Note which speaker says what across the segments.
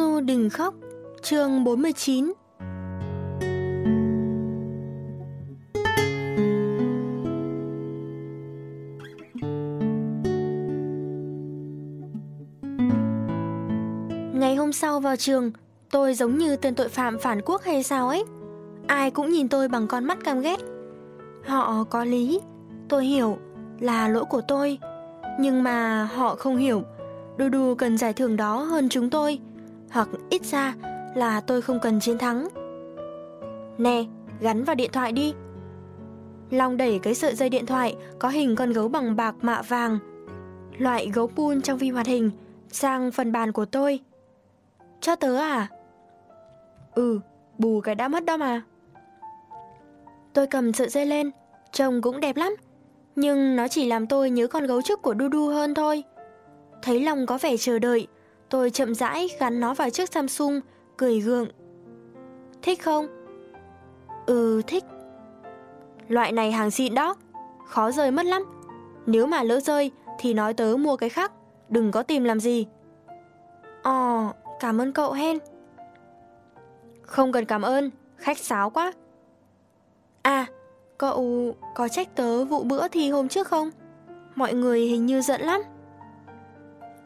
Speaker 1: Giêsu đừng khóc. Chương 49 Ngày hôm sau vào trường, tôi giống như tên tội phạm phản quốc hay sao ấy. Ai cũng nhìn tôi bằng con mắt căm ghét. Họ có lý, tôi hiểu là lỗi của tôi, nhưng mà họ không hiểu. Đu Đu cần giải thưởng đó hơn chúng tôi, hoặc ít ra là tôi không cần chiến thắng. Nè, gắn vào điện thoại đi. Long đẩy cái sợi dây điện thoại có hình con gấu bằng bạc mạ vàng, loại gấu pun trong phim hoạt hình, sang phần bàn của tôi. Cho tớ à? Ừ, bù cái đã mất đó mà. Tôi cầm sợi dây lên, trông cũng đẹp lắm, nhưng nó chỉ làm tôi nhớ con gấu trúc của Du Du hơn thôi. Thấy Long có vẻ chờ đợi, tôi chậm rãi gắn nó vào chiếc Samsung, cười gượng. Thích không? Ừ, thích. Loại này hàng xịn đó, khó rơi mất lắm. Nếu mà lỡ rơi thì nói tớ mua cái khác, đừng có tìm làm gì. Ồ, cảm ơn cậu hen. Không cần cảm ơn, khách sáo quá. À, cậu có trách tớ vụ bữa thi hôm trước không? Mọi người hình như giận lắm.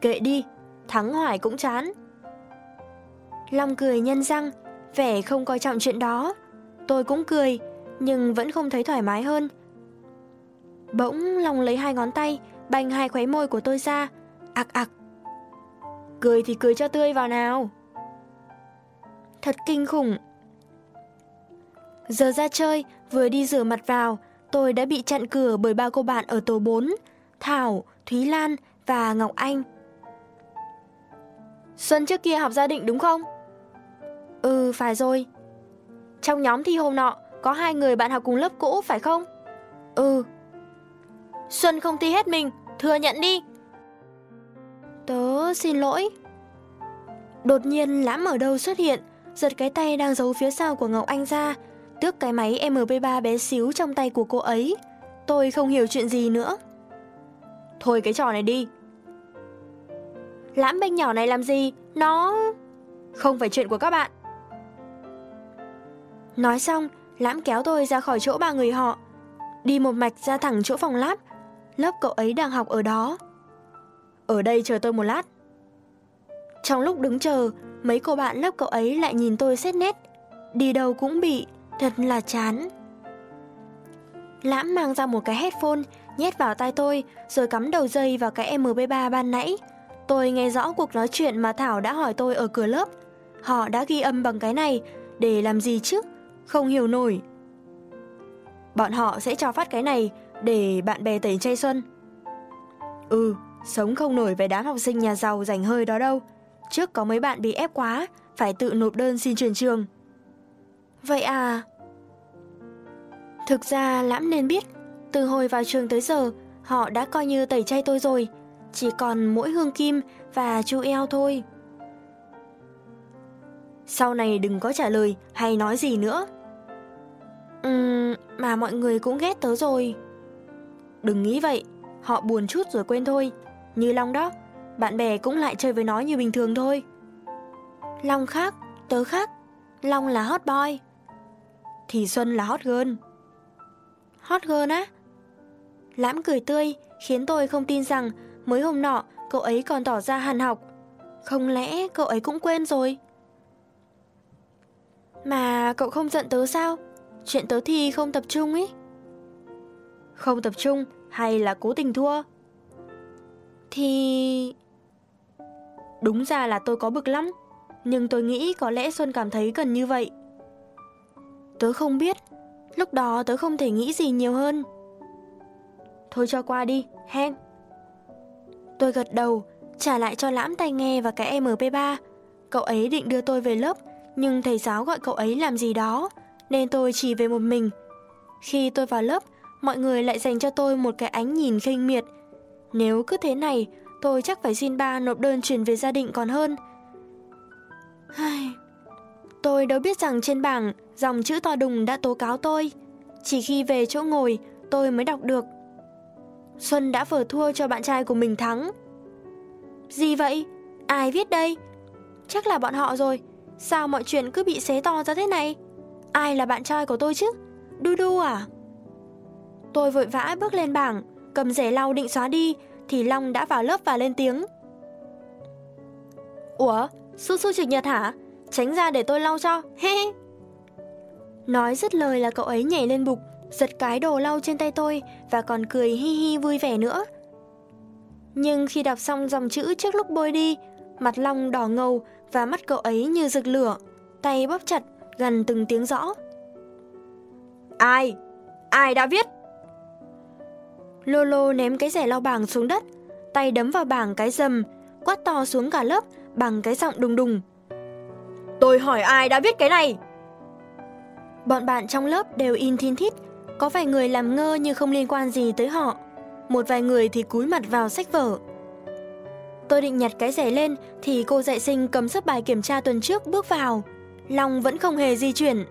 Speaker 1: Kệ đi, thắng hoài cũng chán. Long cười nhân răng, vẻ không coi trọng chuyện đó. Tôi cũng cười, nhưng vẫn không thấy thoải mái hơn. Bỗng Long lấy hai ngón tay, banh hai khóe môi của tôi ra, ạc ạc. Cười thì cười cho tươi vào nào. Thật kinh khủng. Giờ ra chơi, vừa đi rửa mặt vào, tôi đã bị chặn cửa bởi ba cô bạn ở tổ 4, Thảo, Thúy Lan và Ngọc Anh. Xuân trước kia học gia định đúng không? Ừ, phải rồi. Trong nhóm thi hôm nọ, có hai người bạn học cùng lớp cũ phải không? Ừ. Xuân không thi hết mình, thừa nhận đi. Tớ xin lỗi. Đột nhiên lãm ở đâu xuất hiện, giật cái tay đang giấu phía sau của Ngọc Anh ra, tước cái máy MP3 bé xíu trong tay của cô ấy. Tôi không hiểu chuyện gì nữa. Thôi cái trò này đi, Lãm bên nhỏ này làm gì? Nó... Không phải chuyện của các bạn. Nói xong, Lãm kéo tôi ra khỏi chỗ ba người họ. Đi một mạch ra thẳng chỗ phòng lab. Lớp cậu ấy đang học ở đó. Ở đây chờ tôi một lát. Trong lúc đứng chờ, mấy cô bạn lớp cậu ấy lại nhìn tôi xét nét. Đi đâu cũng bị, thật là chán. Lãm mang ra một cái headphone, nhét vào tai tôi, rồi cắm đầu dây vào cái MP3 ban nãy. Tôi nghe rõ cuộc nói chuyện mà Thảo đã hỏi tôi ở cửa lớp. Họ đã ghi âm bằng cái này để làm gì chứ? Không hiểu nổi. Bọn họ sẽ cho phát cái này để bạn bè tẩy chay xuân. Ừ, sống không nổi với đám học sinh nhà giàu rảnh hơi đó đâu. Trước có mấy bạn bị ép quá, phải tự nộp đơn xin chuyển trường. Vậy à? Thực ra Lãm nên biết, từ hồi vào trường tới giờ, họ đã coi như tẩy chay tôi rồi chỉ còn mỗi hương kim và chu eo thôi. Sau này đừng có trả lời hay nói gì nữa. Ừm, mà mọi người cũng ghét tớ rồi. Đừng nghĩ vậy, họ buồn chút rồi quên thôi. Như Long đó, bạn bè cũng lại chơi với nó như bình thường thôi. Long khác, tớ khác, Long là hot boy. Thì Xuân là hot girl. Hot girl á? Lãm cười tươi, khiến tôi không tin rằng Mới hôm nọ, cậu ấy còn tỏ ra hàn học. Không lẽ cậu ấy cũng quên rồi? Mà cậu không giận tớ sao? Chuyện tớ thi không tập trung ý. Không tập trung hay là cố tình thua? Thì... Đúng ra là tôi có bực lắm, nhưng tôi nghĩ có lẽ Xuân cảm thấy cần như vậy. Tớ không biết, lúc đó tớ không thể nghĩ gì nhiều hơn. Thôi cho qua đi, hen. Tôi gật đầu, trả lại cho lãm tai nghe và cái MP3. Cậu ấy định đưa tôi về lớp, nhưng thầy giáo gọi cậu ấy làm gì đó, nên tôi chỉ về một mình. Khi tôi vào lớp, mọi người lại dành cho tôi một cái ánh nhìn khinh miệt. Nếu cứ thế này, tôi chắc phải xin ba nộp đơn chuyển về gia đình còn hơn. Tôi đâu biết rằng trên bảng dòng chữ to đùng đã tố cáo tôi. Chỉ khi về chỗ ngồi, tôi mới đọc được Xuân đã vở thua cho bạn trai của mình thắng. Gì vậy? Ai viết đây? chắc là bọn họ rồi. Sao mọi chuyện cứ bị xé to ra thế này? Ai là bạn trai của tôi chứ? Du Du à? Tôi vội vã bước lên bảng, cầm rẻ lau định xóa đi, thì Long đã vào lớp và lên tiếng. Ủa, Su Su trực nhật hả? Tránh ra để tôi lau cho, he Nói dứt lời là cậu ấy nhảy lên bục, giật cái đồ lau trên tay tôi và còn cười hi hi vui vẻ nữa. Nhưng khi đọc xong dòng chữ trước lúc bôi đi, mặt Long đỏ ngầu và mắt cậu ấy như rực lửa, tay bóp chặt, gần từng tiếng rõ. Ai? Ai đã viết? Lolo ném cái rẻ lau bảng xuống đất, tay đấm vào bảng cái dầm, quát to xuống cả lớp bằng cái giọng đùng đùng. Tôi hỏi ai đã viết cái này? Bọn bạn trong lớp đều in thiên thít, có vài người làm ngơ như không liên quan gì tới họ, một vài người thì cúi mặt vào sách vở. Tôi định nhặt cái rẻ lên thì cô dạy sinh cầm sấp bài kiểm tra tuần trước bước vào. Long vẫn không hề di chuyển.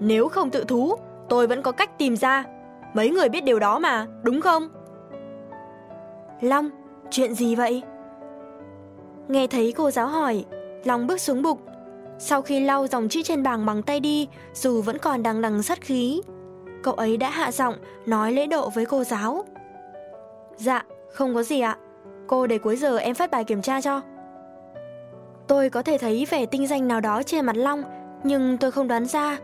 Speaker 1: Nếu không tự thú, tôi vẫn có cách tìm ra. Mấy người biết điều đó mà, đúng không? Long, chuyện gì vậy? Nghe thấy cô giáo hỏi, Long bước xuống bục. Sau khi lau dòng chữ trên bảng bằng tay đi, dù vẫn còn đằng đằng sát khí, cậu ấy đã hạ giọng nói lễ độ với cô giáo. Dạ, không có gì ạ. Cô để cuối giờ em phát bài kiểm tra cho. Tôi có thể thấy vẻ tinh danh nào đó trên mặt Long, nhưng tôi không đoán ra.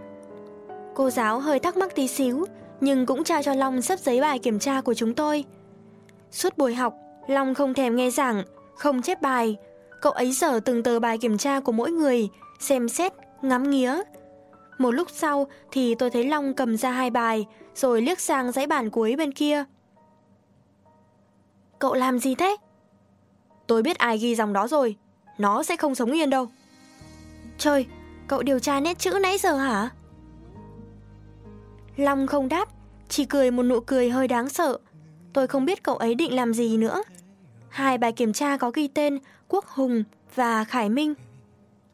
Speaker 1: Cô giáo hơi thắc mắc tí xíu, nhưng cũng trao cho Long sắp giấy bài kiểm tra của chúng tôi. Suốt buổi học, Long không thèm nghe giảng, không chép bài. Cậu ấy dở từng tờ bài kiểm tra của mỗi người, xem xét, ngắm nghía. Một lúc sau thì tôi thấy Long cầm ra hai bài, rồi liếc sang dãy bản cuối bên kia. Cậu làm gì thế? Tôi biết ai ghi dòng đó rồi, nó sẽ không sống yên đâu. Trời, cậu điều tra nét chữ nãy giờ hả? Long không đáp, chỉ cười một nụ cười hơi đáng sợ. Tôi không biết cậu ấy định làm gì nữa. Hai bài kiểm tra có ghi tên Quốc Hùng và Khải Minh.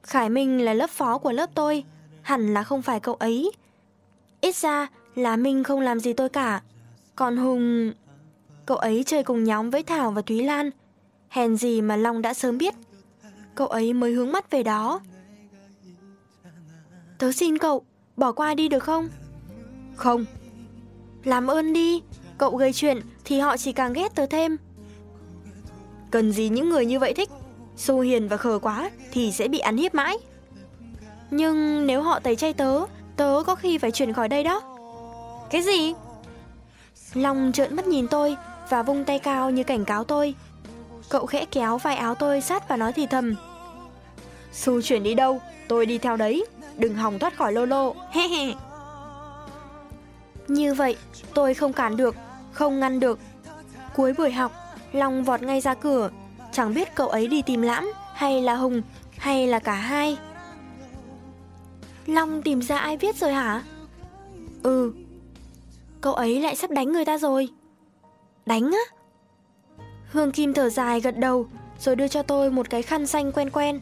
Speaker 1: Khải Minh là lớp phó của lớp tôi, hẳn là không phải cậu ấy. Ít ra là Minh không làm gì tôi cả. Còn Hùng... Cậu ấy chơi cùng nhóm với Thảo và Thúy Lan. Hèn gì mà Long đã sớm biết. Cậu ấy mới hướng mắt về đó. Tớ xin cậu, bỏ qua đi được không? Không. Làm ơn đi, cậu gây chuyện thì họ chỉ càng ghét tớ thêm. Cần gì những người như vậy thích? Xô hiền và khờ quá thì sẽ bị ăn hiếp mãi. Nhưng nếu họ tẩy chay tớ, tớ có khi phải chuyển khỏi đây đó. Cái gì? Long trợn mắt nhìn tôi và vung tay cao như cảnh cáo tôi. Cậu khẽ kéo vai áo tôi sát và nói thì thầm. Su chuyển đi đâu, tôi đi theo đấy, đừng hòng thoát khỏi lô lô, he he. Như vậy, tôi không cản được, không ngăn được. Cuối buổi học, Long vọt ngay ra cửa, chẳng biết cậu ấy đi tìm Lãm hay là Hùng hay là cả hai. Long tìm ra ai viết rồi hả? Ừ. Cậu ấy lại sắp đánh người ta rồi. Đánh á? Hương Kim thở dài gật đầu rồi đưa cho tôi một cái khăn xanh quen quen.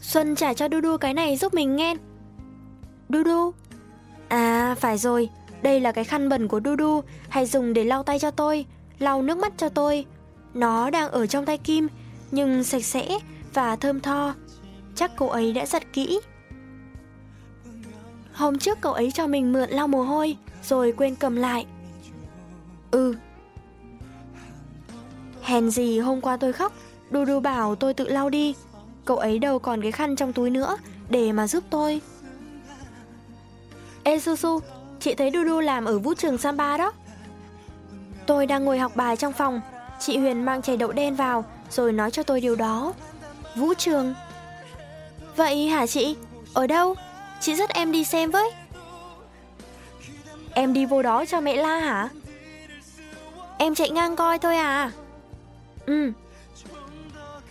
Speaker 1: Xuân trả cho Du Du cái này giúp mình nghe. Du Du. À, phải rồi, đây là cái khăn bẩn của Du Du, hay dùng để lau tay cho tôi, lau nước mắt cho tôi. Nó đang ở trong tay Kim, nhưng sạch sẽ và thơm tho. Chắc cô ấy đã giặt kỹ. Hôm trước cậu ấy cho mình mượn lau mồ hôi, rồi quên cầm lại. Ừ. Hèn gì hôm qua tôi khóc, Đu Đu bảo tôi tự lau đi. Cậu ấy đâu còn cái khăn trong túi nữa để mà giúp tôi. Ê Su Su, chị thấy Đu Đu làm ở vũ trường Samba đó. Tôi đang ngồi học bài trong phòng, chị Huyền mang chè đậu đen vào rồi nói cho tôi điều đó. Vũ trường. Vậy hả chị? Ở đâu? Chị dắt em đi xem với. Em đi vô đó cho mẹ la hả? Em chạy ngang coi thôi à? Ừ.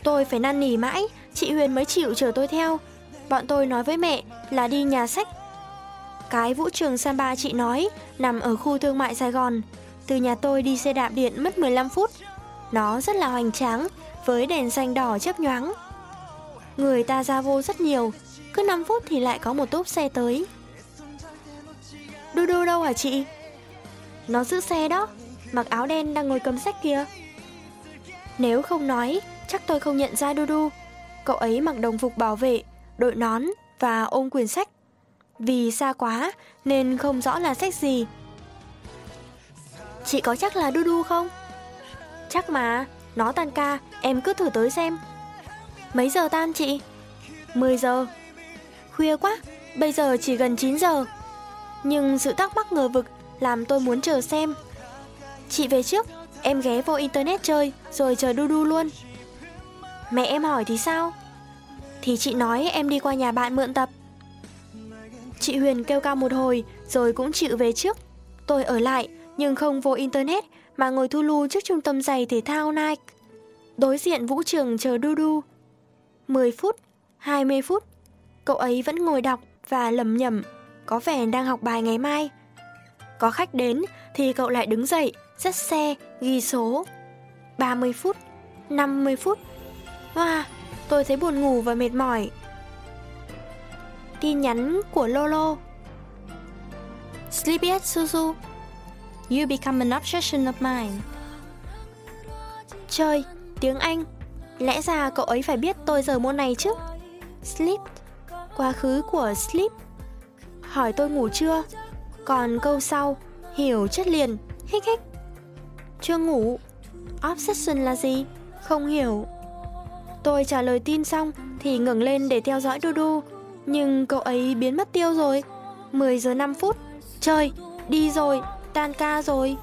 Speaker 1: Tôi phải năn nỉ mãi, chị Huyền mới chịu chở tôi theo. Bọn tôi nói với mẹ là đi nhà sách cái vũ trường Samba chị nói nằm ở khu thương mại Sài Gòn. Từ nhà tôi đi xe đạp điện mất 15 phút. Nó rất là hoành tráng, với đèn xanh đỏ chớp nhoáng. Người ta ra vô rất nhiều, cứ 5 phút thì lại có một tốp xe tới. Đu đu đâu hả chị? Nó giữ xe đó, mặc áo đen đang ngồi cầm sách kia. Nếu không nói, chắc tôi không nhận ra Đu Cậu ấy mặc đồng phục bảo vệ, đội nón và ôm quyển sách. Vì xa quá nên không rõ là sách gì. Chị có chắc là Đu không? Chắc mà, nó tan ca, em cứ thử tới xem. Mấy giờ tan chị? 10 giờ. Khuya quá, bây giờ chỉ gần 9 giờ. Nhưng sự thắc mắc ngờ vực làm tôi muốn chờ xem. Chị về trước, em ghé vô internet chơi rồi chờ Dudu luôn. Mẹ em hỏi thì sao? Thì chị nói em đi qua nhà bạn mượn tập. Chị Huyền kêu cao một hồi rồi cũng chịu về trước. Tôi ở lại nhưng không vô internet mà ngồi thu lu trước trung tâm giày thể thao Nike. Đối diện vũ trường chờ Dudu. 10 phút, 20 phút, cậu ấy vẫn ngồi đọc và lầm nhầm, có vẻ đang học bài ngày mai. Có khách đến thì cậu lại đứng dậy, dắt xe, ghi số. 30 phút, 50 phút. Wow, tôi thấy buồn ngủ và mệt mỏi. Tin nhắn của Lolo Sleepyhead Suzu You become an obsession of mine Chơi, tiếng Anh Lẽ ra cậu ấy phải biết tôi giờ môn này chứ? Sleep. Quá khứ của sleep. Hỏi tôi ngủ chưa? Còn câu sau. Hiểu chất liền. Hích hích. Chưa ngủ. Obsession là gì? Không hiểu. Tôi trả lời tin xong Thì ngừng lên để theo dõi Dudu Nhưng cậu ấy biến mất tiêu rồi. 10 giờ 5 phút. Trời, Đi rồi. Tan ca rồi.